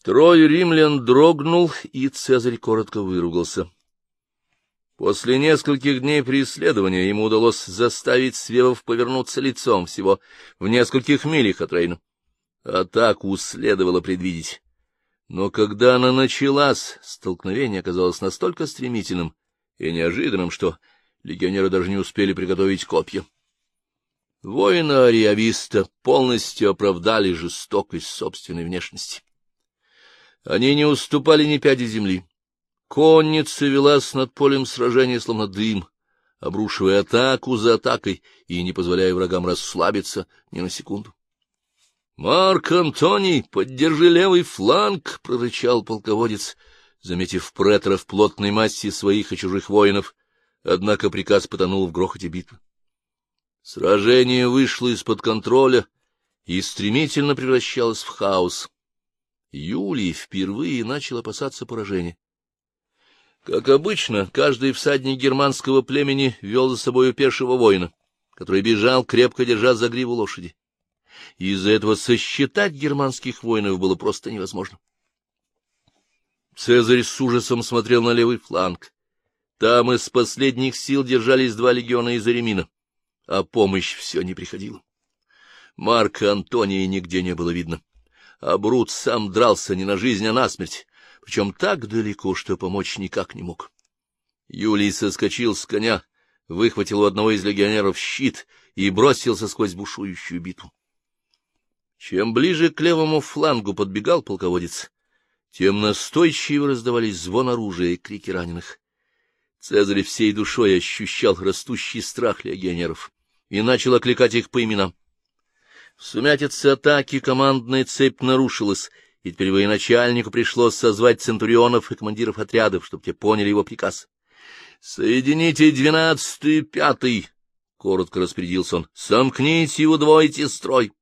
Строй римлян дрогнул, и Цезарь коротко выругался. После нескольких дней преследования ему удалось заставить свевов повернуться лицом всего в нескольких милях от Рейна. Атаку следовало предвидеть. Но когда она началась, столкновение оказалось настолько стремительным и неожиданным, что легионеры даже не успели приготовить копья. Воины Ариависта полностью оправдали жестокость собственной внешности. Они не уступали ни пяди земли. Конница велась над полем сражения, словно дым, обрушивая атаку за атакой и не позволяя врагам расслабиться ни на секунду. — Марк Антоний, поддержи левый фланг! — прорычал полководец, заметив претора в плотной массе своих и чужих воинов. Однако приказ потонул в грохоте битвы. Сражение вышло из-под контроля и стремительно превращалось в хаос. Юлий впервые начал опасаться поражения. Как обычно, каждый всадник германского племени вел за собою пешего воина, который бежал, крепко держа за гриву лошади. Из-за этого сосчитать германских воинов было просто невозможно. Цезарь с ужасом смотрел на левый фланг. Там из последних сил держались два легиона из Аремина, а помощь все не приходила. Марка Антония нигде не было видно а Брут сам дрался не на жизнь, а на смерть, причем так далеко, что помочь никак не мог. Юлий соскочил с коня, выхватил у одного из легионеров щит и бросился сквозь бушующую битву. Чем ближе к левому флангу подбегал полководец, тем настойчивее раздавались звон оружия и крики раненых. Цезарь всей душой ощущал растущий страх легионеров и начал окликать их по именам. В сумятице атаки командная цепь нарушилась, и теперь военачальнику пришлось созвать центурионов и командиров отрядов, чтобы те поняли его приказ. — Соедините двенадцатый и пятый, — коротко распорядился он, — сомкните и удвойте строй.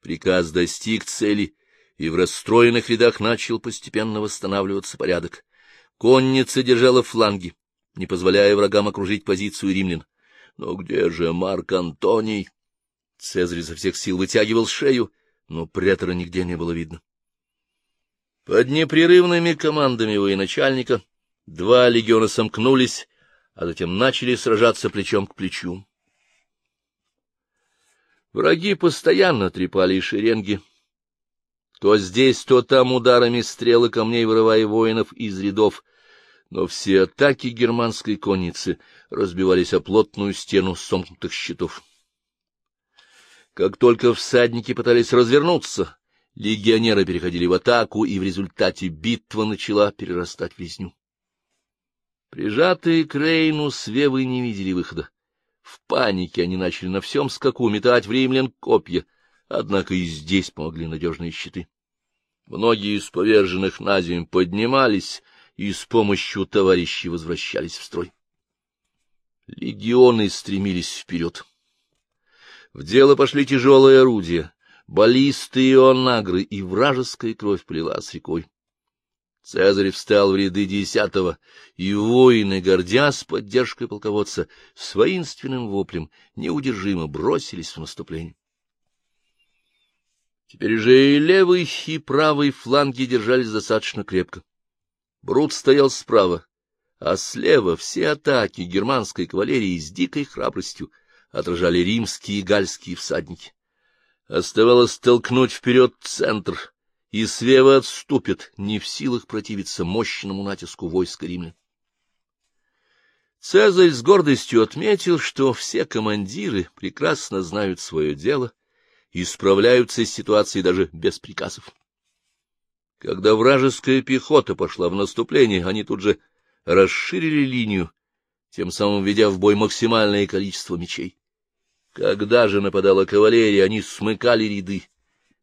Приказ достиг цели, и в расстроенных рядах начал постепенно восстанавливаться порядок. Конница держала фланги, не позволяя врагам окружить позицию римлян. Но где же Марк Антоний? Цезарь изо всех сил вытягивал шею, но претора нигде не было видно. Под непрерывными командами военачальника два легиона сомкнулись, а затем начали сражаться плечом к плечу. Враги постоянно трепали шеренги, то здесь, то там ударами стрелы камней вырывая воинов из рядов, но все атаки германской конницы разбивались о плотную стену сомкнутых щитов. Как только всадники пытались развернуться, легионеры переходили в атаку, и в результате битва начала перерастать в резню. Прижатые к Рейну свевы не видели выхода. В панике они начали на всем скаку метать в римлян копья, однако и здесь помогли надежные щиты. Многие из поверженных на землю поднимались и с помощью товарищей возвращались в строй. Легионы стремились вперед. В дело пошли тяжелые орудия, баллисты и онагры, и вражеская кровь полилась рекой. Цезарь встал в ряды десятого, и воины, гордясь поддержкой полководца, с воинственным воплем неудержимо бросились в наступление. Теперь же и левый, и правый фланги держались достаточно крепко. Брут стоял справа, а слева все атаки германской кавалерии с дикой храбростью отражали римские и гальские всадники. Оставалось толкнуть вперед центр, и свева отступит, не в силах противиться мощному натиску войска римлян. Цезарь с гордостью отметил, что все командиры прекрасно знают свое дело и справляются с ситуацией даже без приказов. Когда вражеская пехота пошла в наступление, они тут же расширили линию, тем самым ведя в бой максимальное количество мечей. Когда же нападала кавалерия, они смыкали ряды,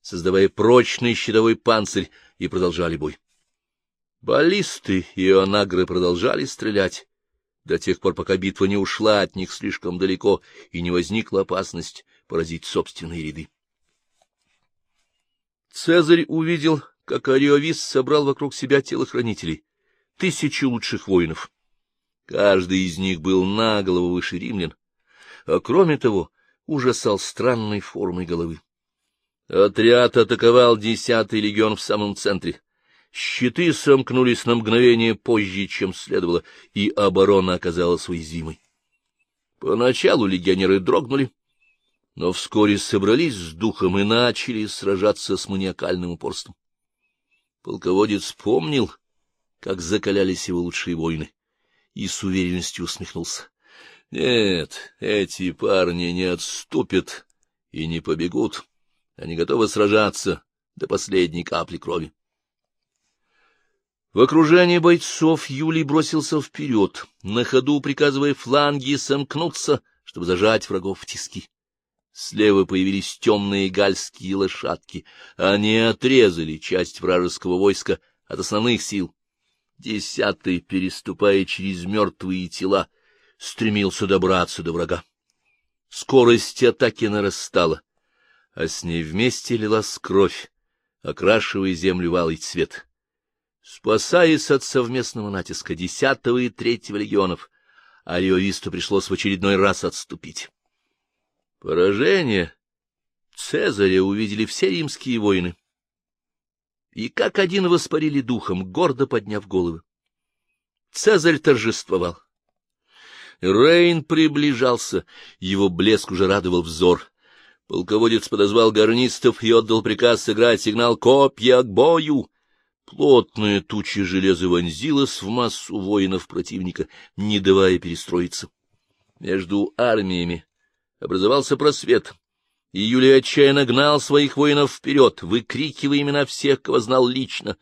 создавая прочный щитовой панцирь, и продолжали бой. Баллисты и онагры продолжали стрелять до тех пор, пока битва не ушла от них слишком далеко и не возникла опасность поразить собственные ряды. Цезарь увидел, как Ариовис собрал вокруг себя телохранителей, тысячи лучших воинов. Каждый из них был на голову выше римлян, а кроме того ужасал странной формой головы. Отряд атаковал десятый легион в самом центре. Щиты сомкнулись на мгновение позже, чем следовало, и оборона оказалась уязвимой. Поначалу легионеры дрогнули, но вскоре собрались с духом и начали сражаться с маниакальным упорством. Полководец помнил, как закалялись его лучшие воины, и с уверенностью усмехнулся. Нет, эти парни не отступят и не побегут. Они готовы сражаться до последней капли крови. В окружении бойцов Юлий бросился вперед, на ходу приказывая фланги сомкнуться, чтобы зажать врагов в тиски. Слева появились темные гальские лошадки. Они отрезали часть вражеского войска от основных сил. Десятый, переступая через мертвые тела, стремился добраться до врага. Скорость атаки нарастала, а с ней вместе лилась кровь, окрашивая землю в алый цвет. Спасаясь от совместного натиска десятого и третьего легионов, Ариовисту пришлось в очередной раз отступить. Поражение Цезаря увидели все римские воины. И как один воспарили духом, гордо подняв головы. Цезарь торжествовал. Рейн приближался, его блеск уже радовал взор. Полководец подозвал гарнистов и отдал приказ сыграть сигнал «Копья к бою!» Плотная туча железа вонзилась в массу воинов противника, не давая перестроиться. Между армиями образовался просвет, и Юлий отчаянно гнал своих воинов вперед, выкрикивая имена всех, кого знал лично.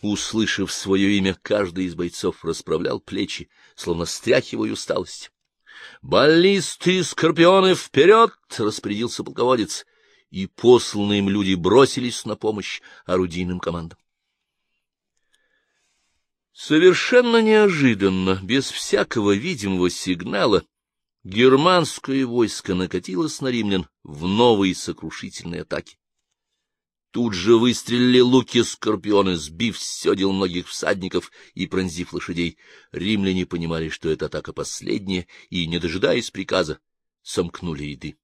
Услышав свое имя, каждый из бойцов расправлял плечи, словно стряхивая усталость. «Баллисты, скорпионы, вперед!» — распорядился полководец, и посланные им люди бросились на помощь орудийным командам. Совершенно неожиданно, без всякого видимого сигнала, германское войско накатилось на римлян в новые сокрушительные атаки. Тут же выстрелили луки-скорпионы, сбив с седел многих всадников и пронзив лошадей. Римляне понимали, что это атака последняя, и, не дожидаясь приказа, сомкнули еды.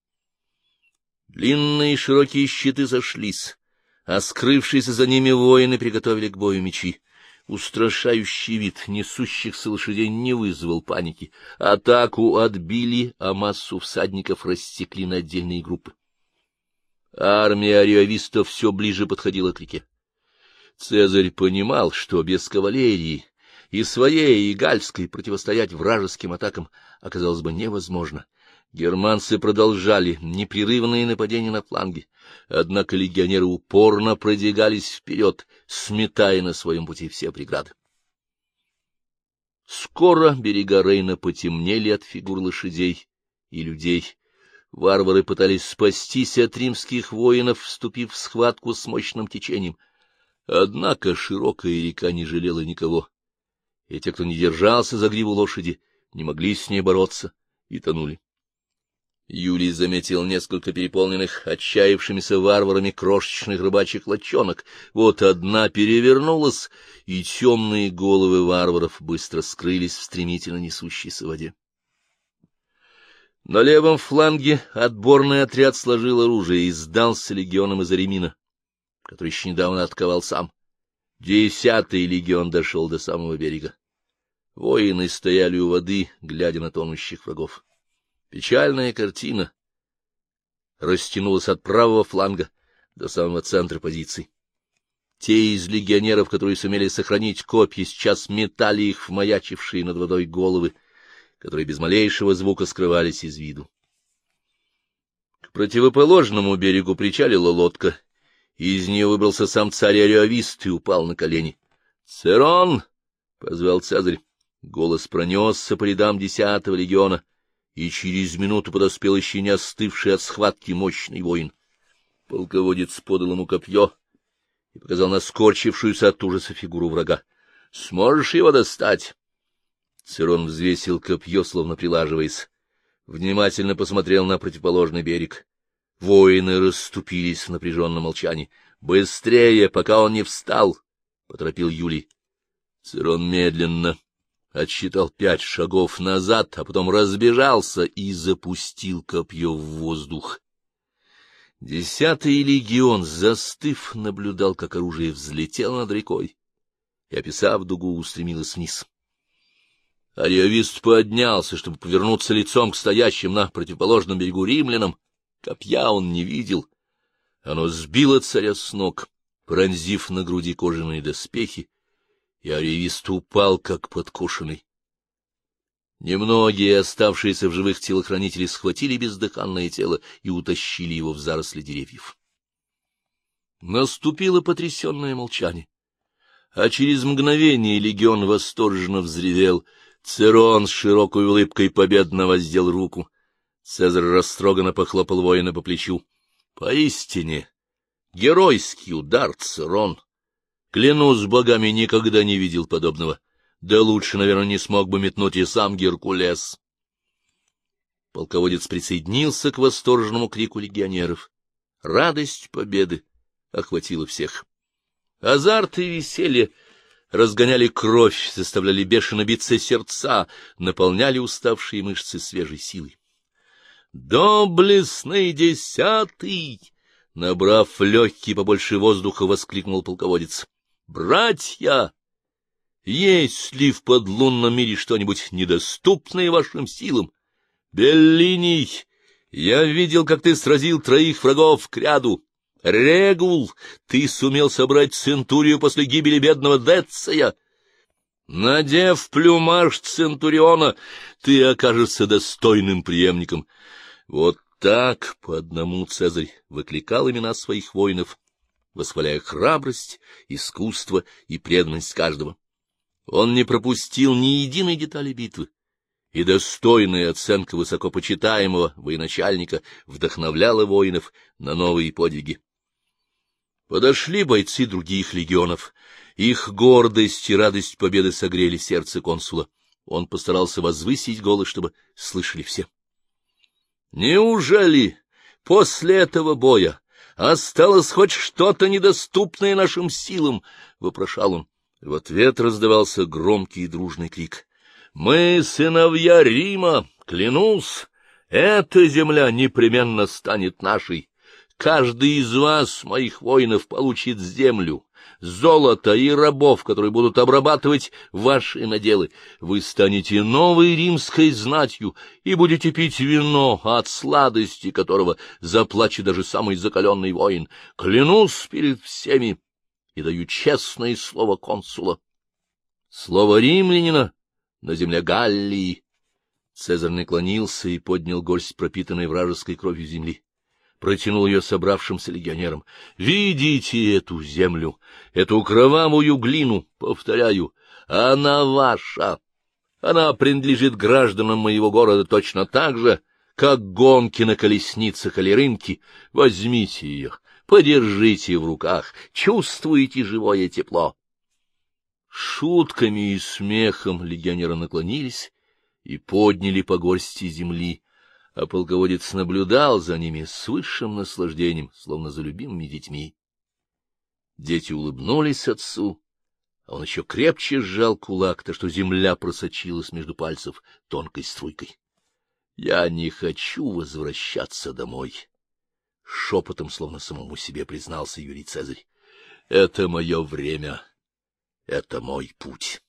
Длинные широкие щиты зашлись, а скрывшиеся за ними воины приготовили к бою мечи. Устрашающий вид несущихся лошадей не вызвал паники. Атаку отбили, а массу всадников рассекли на отдельные группы. Армия ариовистов все ближе подходила к реке. Цезарь понимал, что без кавалерии и своей, и гальской противостоять вражеским атакам оказалось бы невозможно. Германцы продолжали непрерывные нападения на фланги, однако легионеры упорно продвигались вперед, сметая на своем пути все преграды. Скоро берега Рейна потемнели от фигур лошадей и людей. Варвары пытались спастись от римских воинов, вступив в схватку с мощным течением. Однако широкая река не жалела никого, и те, кто не держался за гриву лошади, не могли с ней бороться и тонули. Юлий заметил несколько переполненных отчаявшимися варварами крошечных рыбачьих лодчонок. Вот одна перевернулась, и темные головы варваров быстро скрылись в стремительно несущейся воде. На левом фланге отборный отряд сложил оружие и сдался легионам из Аремина, который еще недавно отковал сам. Десятый легион дошел до самого берега. Воины стояли у воды, глядя на тонущих врагов. Печальная картина растянулась от правого фланга до самого центра позиций. Те из легионеров, которые сумели сохранить копья, сейчас метали их в маячившие над водой головы, которые без малейшего звука скрывались из виду. К противоположному берегу причалила лодка, из нее выбрался сам царь Ариовист и упал на колени. — Церон! — позвал Цезарь. Голос пронесся по рядам десятого легиона — и через минуту подоспел еще не остывший от схватки мощный воин. Полководец подал ему копье и показал на скорчившуюся от ужаса фигуру врага. — Сможешь его достать? Цирон взвесил копье, словно прилаживаясь. Внимательно посмотрел на противоположный берег. Воины расступились в напряженном молчании. — Быстрее, пока он не встал! — поторопил Юлий. Цирон медленно отсчитал пять шагов назад, а потом разбежался и запустил копье в воздух. Десятый легион, застыв, наблюдал, как оружие взлетело над рекой и, описав дугу, устремилось вниз. Ариовист поднялся, чтобы повернуться лицом к стоящим на противоположном берегу римлянам. Копья он не видел. Оно сбило царя с ног, пронзив на груди кожаные доспехи, и ариевист упал, как подкушенный. Немногие оставшиеся в живых телохранители схватили бездыханное тело и утащили его в заросли деревьев. Наступило потрясенное молчание, а через мгновение легион восторженно взревел — Церон с широкой улыбкой победно воздел руку. Цезарь растроганно похлопал воина по плечу. — Поистине, геройский удар, Церон! Клянусь богами, никогда не видел подобного. Да лучше, наверное, не смог бы метнуть и сам Геркулес. Полководец присоединился к восторженному крику легионеров. Радость победы охватила всех. Азарт и веселье разгоняли кровь, заставляли бешено биться сердца, наполняли уставшие мышцы свежей силой. «Доблестный десятый!» Набрав легкий побольше воздуха, воскликнул полководец. «Братья! Есть ли в подлунном мире что-нибудь недоступное вашим силам? Беллиний, я видел, как ты сразил троих врагов к ряду. Регул, ты сумел собрать центурию после гибели бедного Деция. Надев плюмаж центуриона, ты окажешься достойным преемником. Вот так по одному Цезарь выкликал имена своих воинов, восхваляя храбрость, искусство и преданность каждого. Он не пропустил ни единой детали битвы, и достойная оценка высокопочитаемого военачальника вдохновляла воинов на новые подвиги. Подошли бойцы других легионов. Их гордость и радость победы согрели сердце консула. Он постарался возвысить голос, чтобы слышали все. — Неужели после этого боя осталось хоть что-то недоступное нашим силам? — вопрошал он. В ответ раздавался громкий и дружный крик. — Мы сыновья Рима, клянусь, эта земля непременно станет нашей. Каждый из вас, моих воинов, получит землю, золото и рабов, которые будут обрабатывать ваши наделы. Вы станете новой римской знатью и будете пить вино, от сладости которого заплачет даже самый закаленный воин. Клянусь перед всеми и даю честное слово консула. Слово римлянина на земле Галлии. Цезарь наклонился и поднял горсть пропитанной вражеской кровью земли протянул ее собравшимся легионерам. — Видите эту землю, эту кровавую глину, повторяю, она ваша. Она принадлежит гражданам моего города точно так же, как гонки на колесницах или рынки. Возьмите ее, подержите в руках, чувствуете живое тепло. Шутками и смехом легионеры наклонились и подняли по горсти земли, а полководец наблюдал за ними с высшим наслаждением, словно за любимыми детьми. Дети улыбнулись отцу, а он еще крепче сжал кулак, то что земля просочилась между пальцев тонкой струйкой. — Я не хочу возвращаться домой, — шепотом, словно самому себе признался Юрий Цезарь. — Это мое время, это мой путь.